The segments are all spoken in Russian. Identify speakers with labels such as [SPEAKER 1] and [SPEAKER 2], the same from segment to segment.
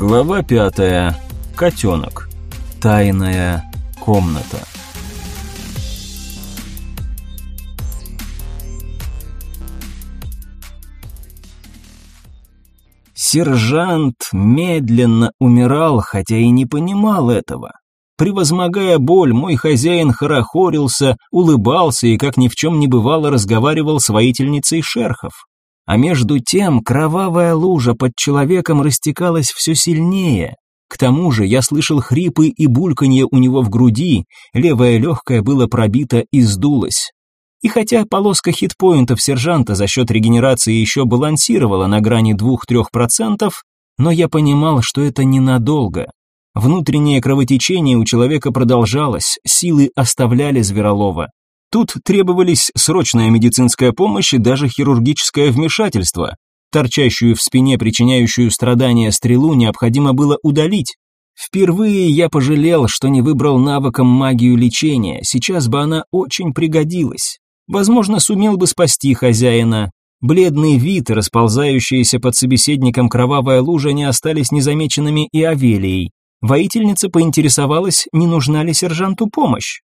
[SPEAKER 1] Глава пятая. Котенок. Тайная комната. Сержант медленно умирал, хотя и не понимал этого. Превозмогая боль, мой хозяин хорохорился, улыбался и, как ни в чем не бывало, разговаривал с воительницей шерхов. А между тем кровавая лужа под человеком растекалась все сильнее. К тому же я слышал хрипы и бульканье у него в груди, левое легкое было пробито и сдулось. И хотя полоска хитпоинтов сержанта за счет регенерации еще балансировала на грани 2-3%, но я понимал, что это ненадолго. Внутреннее кровотечение у человека продолжалось, силы оставляли Зверолова. Тут требовались срочная медицинская помощь и даже хирургическое вмешательство. Торчащую в спине, причиняющую страдания стрелу необходимо было удалить. Впервые я пожалел, что не выбрал навыком магию лечения, сейчас бы она очень пригодилась. Возможно, сумел бы спасти хозяина. Бледный вид и расползающаяся под собеседником кровавая лужа не остались незамеченными и Авелией. Воительница поинтересовалась, не нужна ли сержанту помощь.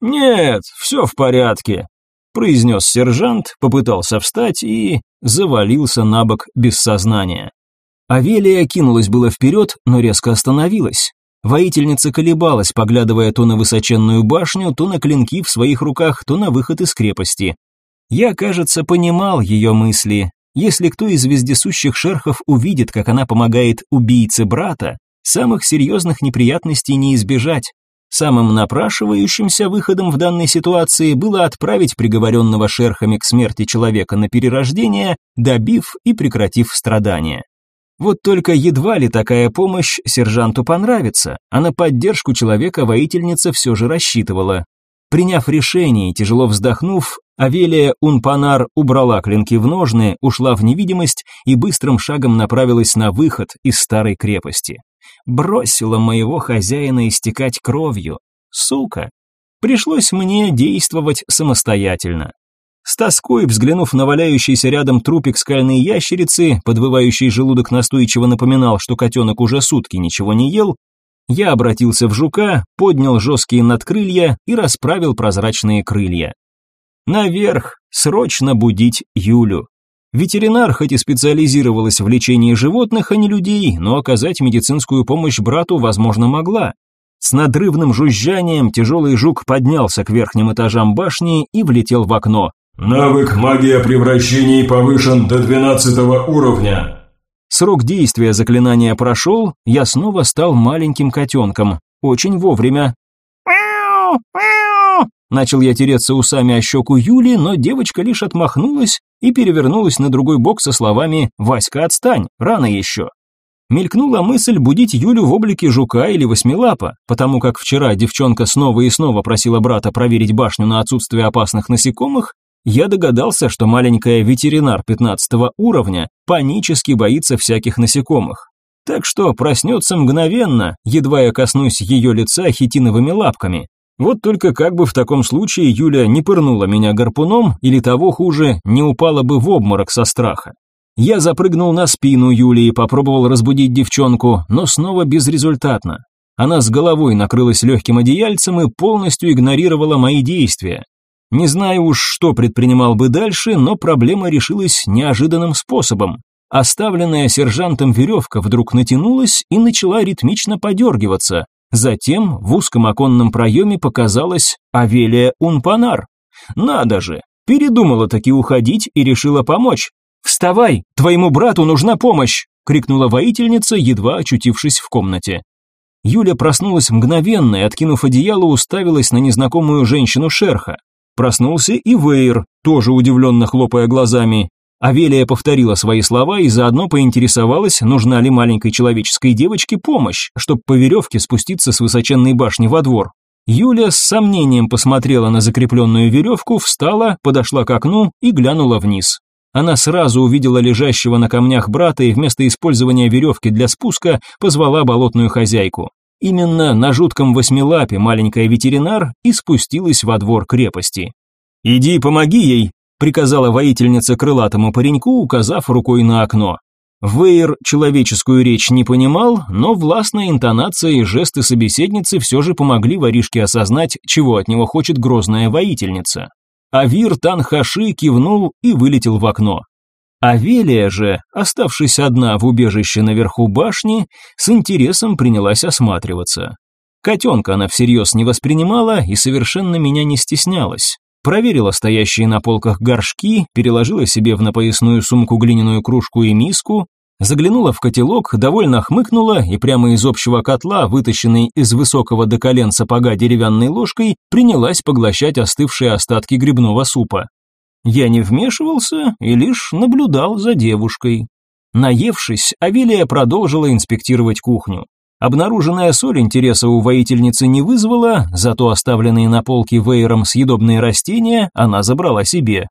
[SPEAKER 1] «Нет, все в порядке», – произнес сержант, попытался встать и завалился на бок без сознания. Авелия кинулась было вперед, но резко остановилась. Воительница колебалась, поглядывая то на высоченную башню, то на клинки в своих руках, то на выход из крепости. Я, кажется, понимал ее мысли. Если кто из вездесущих шерхов увидит, как она помогает убийце брата, самых серьезных неприятностей не избежать. Самым напрашивающимся выходом в данной ситуации было отправить приговоренного шерхами к смерти человека на перерождение, добив и прекратив страдания. Вот только едва ли такая помощь сержанту понравится, а на поддержку человека воительница все же рассчитывала. Приняв решение и тяжело вздохнув, Авелия Унпанар убрала клинки в ножны, ушла в невидимость и быстрым шагом направилась на выход из старой крепости бросила моего хозяина истекать кровью. Сука. Пришлось мне действовать самостоятельно. С тоской, взглянув на валяющийся рядом трупик скальной ящерицы, подвывающий желудок настойчиво напоминал, что котенок уже сутки ничего не ел, я обратился в жука, поднял жесткие надкрылья и расправил прозрачные крылья. Наверх, срочно будить Юлю. Ветеринар хоть и специализировалась в лечении животных, а не людей, но оказать медицинскую помощь брату, возможно, могла. С надрывным жужжанием тяжелый жук поднялся к верхним этажам башни и влетел в окно.
[SPEAKER 2] «Навык магия превращений повышен до 12 уровня».
[SPEAKER 1] Срок действия заклинания прошел, я снова стал маленьким котенком. Очень вовремя. «Мяу! Мяу!» Начал я тереться усами о щеку Юли, но девочка лишь отмахнулась и перевернулась на другой бок со словами «Васька, отстань, рано еще». Мелькнула мысль будить Юлю в облике жука или восьмилапа, потому как вчера девчонка снова и снова просила брата проверить башню на отсутствие опасных насекомых, я догадался, что маленькая ветеринар 15 уровня панически боится всяких насекомых. Так что проснется мгновенно, едва я коснусь ее лица хитиновыми лапками, вот только как бы в таком случае Юля не пырнула меня гарпуном, или того хуже, не упала бы в обморок со страха. Я запрыгнул на спину Юли и попробовал разбудить девчонку, но снова безрезультатно. Она с головой накрылась легким одеяльцем и полностью игнорировала мои действия. Не знаю уж, что предпринимал бы дальше, но проблема решилась неожиданным способом. Оставленная сержантом веревка вдруг натянулась и начала ритмично подергиваться, Затем в узком оконном проеме показалась Авелия Унпанар. Надо же, передумала таки уходить и решила помочь. «Вставай, твоему брату нужна помощь!» — крикнула воительница, едва очутившись в комнате. Юля проснулась мгновенно и, откинув одеяло, уставилась на незнакомую женщину шерха. Проснулся и Вейр, тоже удивленно хлопая глазами. Авелия повторила свои слова и заодно поинтересовалась, нужна ли маленькой человеческой девочке помощь, чтобы по веревке спуститься с высоченной башни во двор. Юля с сомнением посмотрела на закрепленную веревку, встала, подошла к окну и глянула вниз. Она сразу увидела лежащего на камнях брата и вместо использования веревки для спуска позвала болотную хозяйку. Именно на жутком восьмилапе маленькая ветеринар и спустилась во двор крепости. «Иди помоги ей», приказала воительница крылатому пареньку, указав рукой на окно. Вейер человеческую речь не понимал, но властная интонация и жесты собеседницы все же помогли воришке осознать, чего от него хочет грозная воительница. Авир Танхаши кивнул и вылетел в окно. Авелия же, оставшись одна в убежище наверху башни, с интересом принялась осматриваться. Котенка она всерьез не воспринимала и совершенно меня не стеснялась. Проверила стоящие на полках горшки, переложила себе в напоясную сумку глиняную кружку и миску, заглянула в котелок, довольно хмыкнула и прямо из общего котла, вытащенной из высокого до колен сапога деревянной ложкой, принялась поглощать остывшие остатки грибного супа. Я не вмешивался и лишь наблюдал за девушкой. Наевшись, Авелия продолжила инспектировать кухню. Обнаруженная соль интереса у воительницы не вызвала, зато оставленные на полке веером съедобные растения она забрала себе.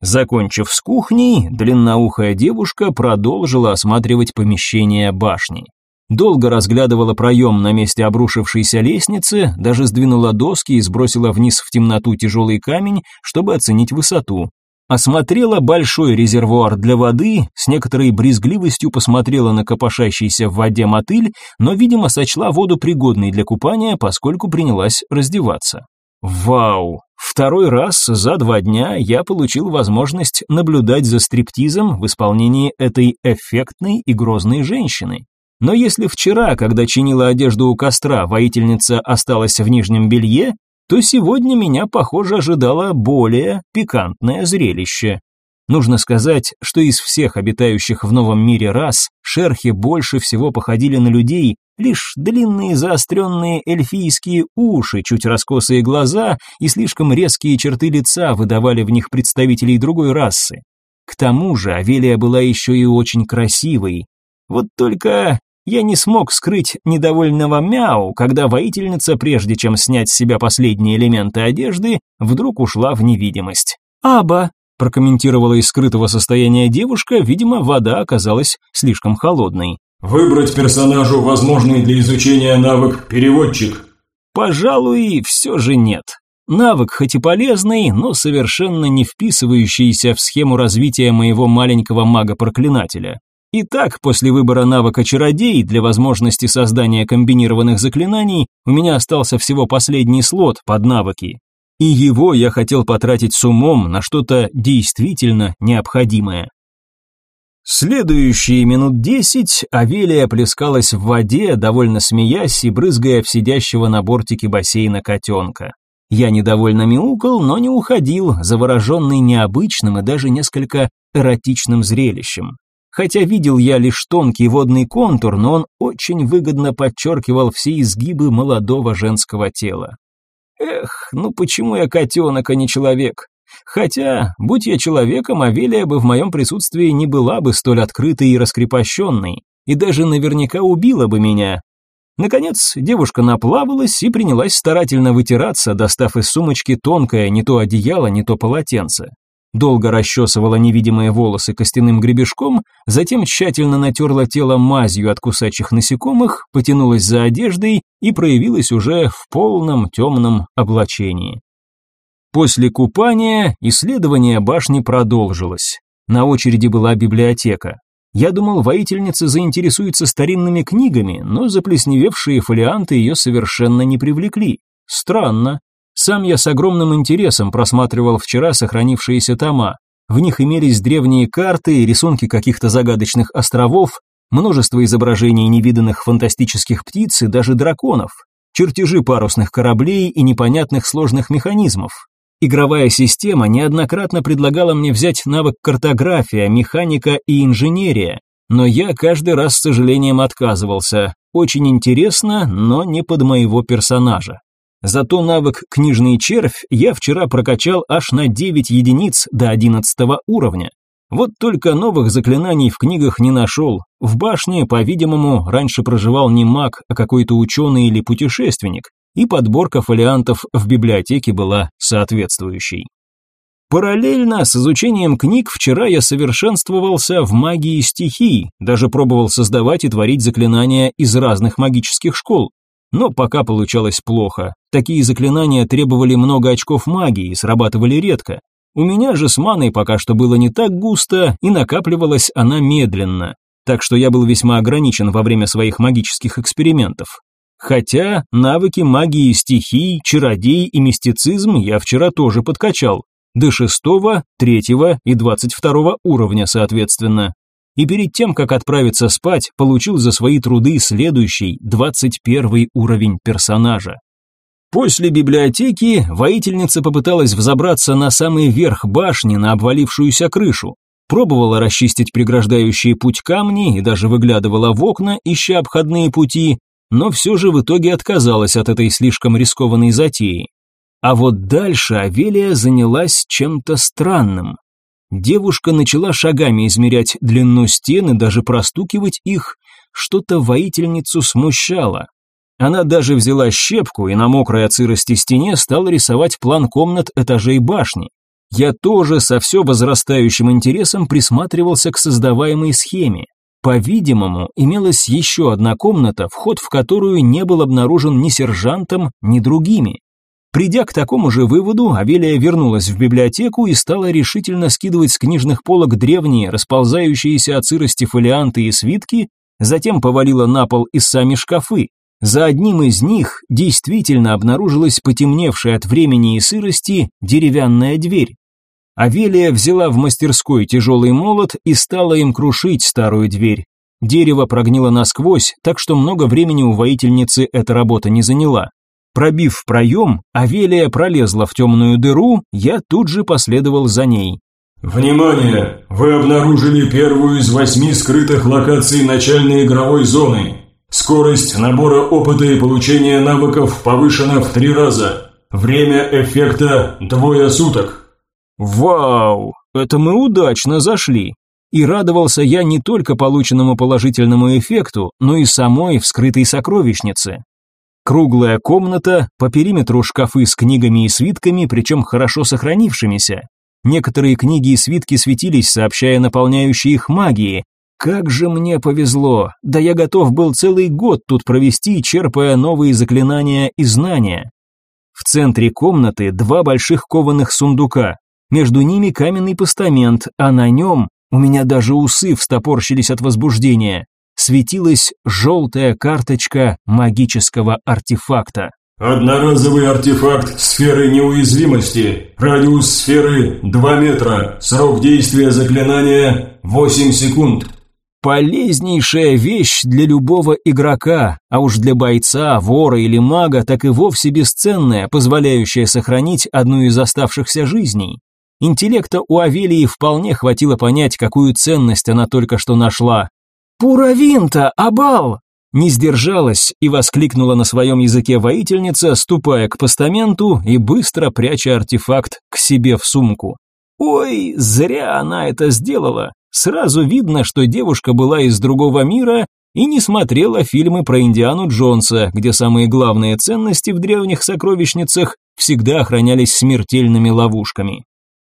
[SPEAKER 1] Закончив с кухней, длинноухая девушка продолжила осматривать помещение башни. Долго разглядывала проем на месте обрушившейся лестницы, даже сдвинула доски и сбросила вниз в темноту тяжелый камень, чтобы оценить высоту. Осмотрела большой резервуар для воды, с некоторой брезгливостью посмотрела на копошащийся в воде мотыль, но, видимо, сочла воду пригодной для купания, поскольку принялась раздеваться. Вау! Второй раз за два дня я получил возможность наблюдать за стриптизом в исполнении этой эффектной и грозной женщины. Но если вчера, когда чинила одежду у костра, воительница осталась в нижнем белье, то сегодня меня, похоже, ожидало более пикантное зрелище. Нужно сказать, что из всех обитающих в новом мире рас, шерхи больше всего походили на людей, лишь длинные заостренные эльфийские уши, чуть раскосые глаза и слишком резкие черты лица выдавали в них представителей другой расы. К тому же Авелия была еще и очень красивой. Вот только я не смог скрыть недовольного мяу, когда воительница, прежде чем снять с себя последние элементы одежды, вдруг ушла в невидимость. «Аба», – прокомментировала из скрытого состояния девушка, видимо, вода оказалась слишком холодной.
[SPEAKER 2] «Выбрать персонажу возможный для изучения навык «Переводчик».
[SPEAKER 1] Пожалуй, все же нет. Навык хоть и полезный, но совершенно не вписывающийся в схему развития моего маленького мага-проклинателя. Итак, после выбора навыка чародей для возможности создания комбинированных заклинаний у меня остался всего последний слот под навыки. И его я хотел потратить с умом на что-то действительно необходимое. Следующие минут десять Авелия плескалась в воде, довольно смеясь и брызгая в сидящего на бортике бассейна котенка. Я недовольно мяукал, но не уходил, завороженный необычным и даже несколько эротичным зрелищем. Хотя видел я лишь тонкий водный контур, но он очень выгодно подчеркивал все изгибы молодого женского тела. Эх, ну почему я котенок, а не человек? Хотя, будь я человеком, Авелия бы в моем присутствии не была бы столь открытой и раскрепощенной, и даже наверняка убила бы меня. Наконец, девушка наплавалась и принялась старательно вытираться, достав из сумочки тонкое не то одеяло, не то полотенце долго расчесывала невидимые волосы костяным гребешком, затем тщательно натерла тело мазью от кусачих насекомых, потянулась за одеждой и проявилась уже в полном темном облачении. После купания исследование башни продолжилось. На очереди была библиотека. Я думал, воительница заинтересуется старинными книгами, но заплесневевшие фолианты ее совершенно не привлекли. Странно. Сам я с огромным интересом просматривал вчера сохранившиеся тома. В них имелись древние карты, рисунки каких-то загадочных островов, множество изображений невиданных фантастических птиц и даже драконов, чертежи парусных кораблей и непонятных сложных механизмов. Игровая система неоднократно предлагала мне взять навык картография, механика и инженерия, но я каждый раз с сожалением отказывался. Очень интересно, но не под моего персонажа. Зато навык «Книжный червь» я вчера прокачал аж на 9 единиц до 11 уровня. Вот только новых заклинаний в книгах не нашел. В башне, по-видимому, раньше проживал не маг, а какой-то ученый или путешественник, и подборка фолиантов в библиотеке была соответствующей. Параллельно с изучением книг вчера я совершенствовался в магии стихий, даже пробовал создавать и творить заклинания из разных магических школ. Но пока получалось плохо. Такие заклинания требовали много очков магии и срабатывали редко. У меня же с маной пока что было не так густо, и накапливалась она медленно. так что я был весьма ограничен во время своих магических экспериментов. Хотя навыки магии стихий, чародей и мистицизм я вчера тоже подкачал, до шестого, третьего и двадцать второго уровня соответственно. И перед тем, как отправиться спать, получил за свои труды следующий, двадцать первый уровень персонажа. После библиотеки воительница попыталась взобраться на самый верх башни на обвалившуюся крышу. Пробовала расчистить преграждающие путь камни и даже выглядывала в окна, ища обходные пути, но все же в итоге отказалась от этой слишком рискованной затеи. А вот дальше Авелия занялась чем-то странным. Девушка начала шагами измерять длину стен и даже простукивать их, что-то воительницу смущало. Она даже взяла щепку и на мокрой от сырости стене стала рисовать план комнат этажей башни. Я тоже со все возрастающим интересом присматривался к создаваемой схеме. По-видимому, имелась еще одна комната, вход в которую не был обнаружен ни сержантом, ни другими. Придя к такому же выводу, Авелия вернулась в библиотеку и стала решительно скидывать с книжных полок древние, расползающиеся от сырости фолианты и свитки, затем повалила на пол и сами шкафы, за одним из них действительно обнаружилась потемневшая от времени и сырости деревянная дверь. Авелия взяла в мастерской тяжелый молот и стала им крушить старую дверь. Дерево прогнило насквозь, так что много времени у воительницы эта работа не заняла. Пробив проем, Авелия пролезла в темную дыру, я тут же последовал за ней.
[SPEAKER 2] «Внимание! Вы обнаружили первую из восьми скрытых локаций начальной игровой зоны. Скорость набора опыта и получения навыков повышена в три раза. Время эффекта двое суток.
[SPEAKER 1] Вау, это мы удачно зашли. И радовался я не только полученному положительному эффекту, но и самой вскрытой сокровищнице. Круглая комната, по периметру шкафы с книгами и свитками, причем хорошо сохранившимися. Некоторые книги и свитки светились, сообщая наполняющие их магии, как же мне повезло, да я готов был целый год тут провести, черпая новые заклинания и знания. В центре комнаты два больших кованых сундука, между ними каменный постамент, а на нем, у меня даже усы встопорщились от возбуждения, светилась желтая карточка магического артефакта.
[SPEAKER 2] Одноразовый артефакт сферы неуязвимости. Радиус сферы 2 метра. Срок действия заклинания 8 секунд.
[SPEAKER 1] Полезнейшая вещь для любого игрока, а уж для бойца, вора или мага так и вовсе бесценная, позволяющая сохранить одну из оставшихся жизней. Интеллекта у Авелии вполне хватило понять, какую ценность она только что нашла. «Пуравинта, Абал!» Не сдержалась и воскликнула на своем языке воительница, ступая к постаменту и быстро пряча артефакт к себе в сумку. Ой, зря она это сделала. Сразу видно, что девушка была из другого мира и не смотрела фильмы про Индиану Джонса, где самые главные ценности в древних сокровищницах всегда охранялись смертельными ловушками.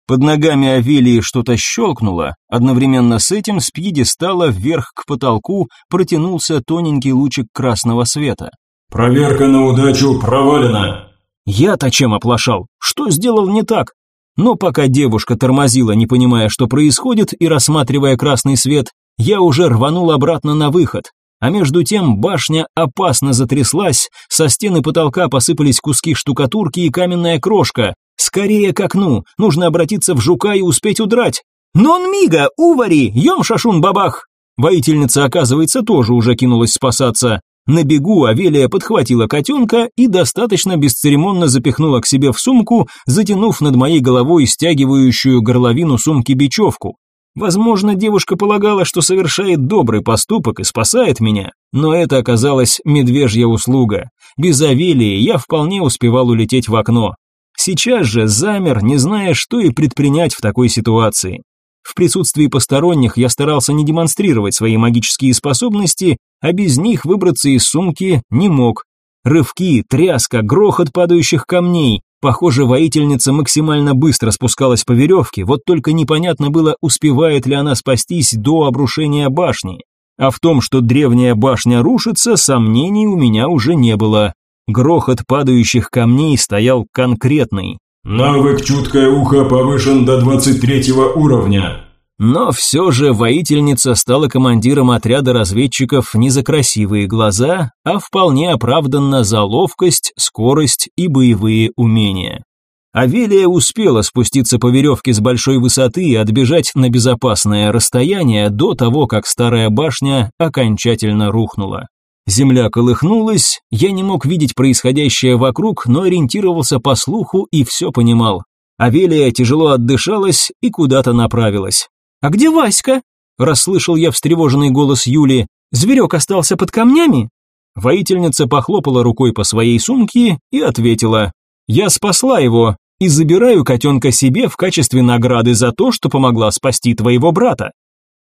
[SPEAKER 1] Под ногами Авелии что-то щелкнуло, одновременно с этим с пьедестала вверх к потолку протянулся тоненький лучик красного света.
[SPEAKER 2] «Проверка на удачу провалена!»
[SPEAKER 1] Я-то чем оплошал? Что сделал не так? Но пока девушка тормозила, не понимая, что происходит, и рассматривая красный свет, я уже рванул обратно на выход. А между тем башня опасно затряслась, со стены потолка посыпались куски штукатурки и каменная крошка. Скорее к окну, нужно обратиться в жука и успеть удрать. «Нон мига, увари, ем шашун бабах!» Воительница, оказывается, тоже уже кинулась спасаться. На бегу Авелия подхватила котенка и достаточно бесцеремонно запихнула к себе в сумку, затянув над моей головой стягивающую горловину сумки бечевку. Возможно, девушка полагала, что совершает добрый поступок и спасает меня, но это оказалась медвежья услуга. Без Авелии я вполне успевал улететь в окно. Сейчас же замер, не зная, что и предпринять в такой ситуации. В присутствии посторонних я старался не демонстрировать свои магические способности, а без них выбраться из сумки не мог. Рывки, тряска, грохот падающих камней. Похоже, воительница максимально быстро спускалась по веревке, вот только непонятно было, успевает ли она спастись до обрушения башни. А в том, что древняя башня рушится, сомнений у меня уже не было. Грохот падающих камней стоял конкретный.
[SPEAKER 2] Навык «Чуткое ухо» повышен до 23 уровня.
[SPEAKER 1] Но все же воительница стала командиром отряда разведчиков не за красивые глаза, а вполне оправданно за ловкость, скорость и боевые умения. Авелия успела спуститься по веревке с большой высоты и отбежать на безопасное расстояние до того, как старая башня окончательно рухнула. Земля колыхнулась, я не мог видеть происходящее вокруг, но ориентировался по слуху и все понимал. Авелия тяжело отдышалась и куда-то направилась. «А где Васька?» – расслышал я встревоженный голос Юли. «Зверек остался под камнями?» Воительница похлопала рукой по своей сумке и ответила. «Я спасла его и забираю котенка себе в качестве награды за то, что помогла спасти твоего брата».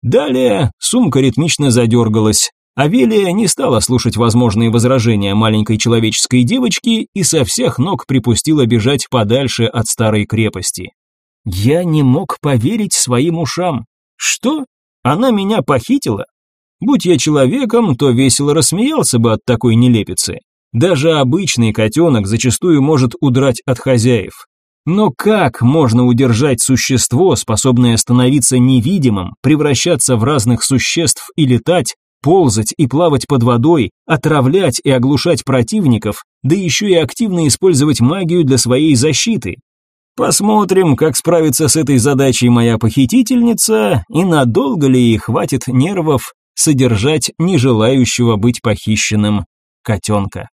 [SPEAKER 1] Далее сумка ритмично задергалась. Авелия не стала слушать возможные возражения маленькой человеческой девочки и со всех ног припустила бежать подальше от старой крепости. Я не мог поверить своим ушам. Что? Она меня похитила? Будь я человеком, то весело рассмеялся бы от такой нелепицы. Даже обычный котенок зачастую может удрать от хозяев. Но как можно удержать существо, способное становиться невидимым, превращаться в разных существ и летать, ползать и плавать под водой, отравлять и оглушать противников, да еще и активно использовать магию для своей защиты? Посмотрим, как справится с этой задачей моя похитительница и надолго ли ей хватит нервов содержать не желающего быть похищенным котенка.